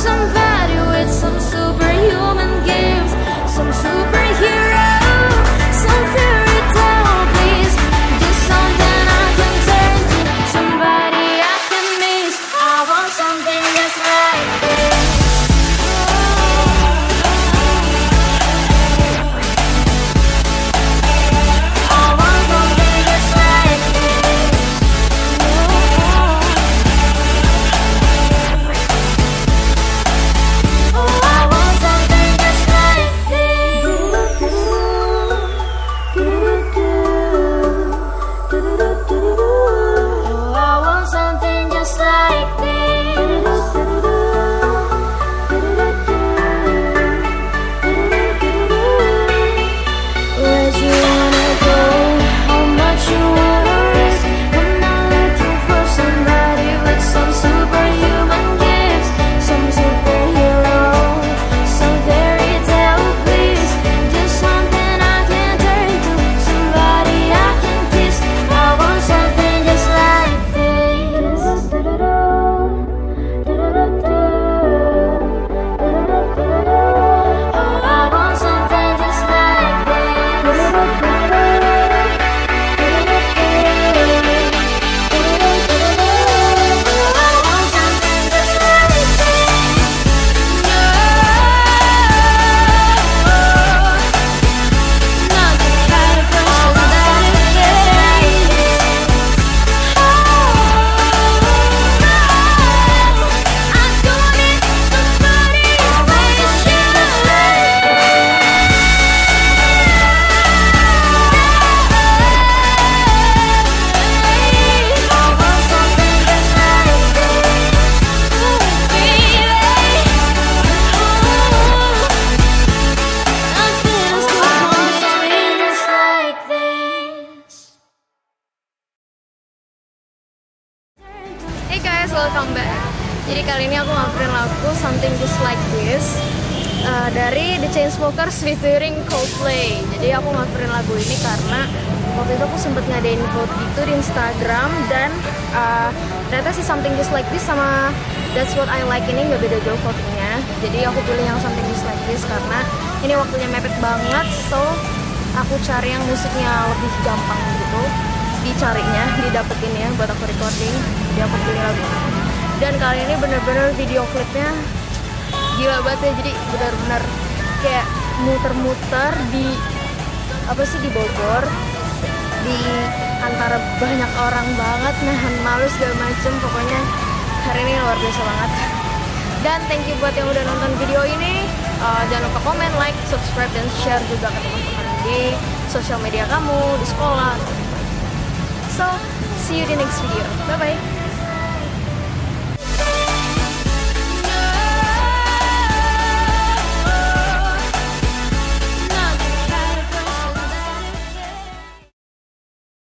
Somebody. Welcome back. Jadi kali ini aku ngampirin lagu Something Just Like This uh, dari The Chainsmokers featuring Coldplay. Jadi aku ngampirin lagu ini karena waktu itu aku sempet ngadain vote gitu di Instagram dan uh, ternyata si Something Just Like This sama That's What I Like ini nggak beda jauh votingnya. Jadi aku pilih yang Something Just Like This karena ini waktunya mepet banget, so aku cari yang musiknya lebih gampang gitu dicarinya, didapetinnya buat aku recording jadi aku pilih lagu dan kali ini bener-bener video klipnya gila banget ya jadi bener-bener kayak muter-muter di apa sih di Bogor di antara banyak orang banget nahan malu segala macem pokoknya hari ini luar biasa banget. Dan thank you buat yang udah nonton video ini. Uh, jangan lupa komen, like, subscribe, dan share juga ke teman-teman di sosial media kamu, di sekolah, So, see you di next video. Bye-bye.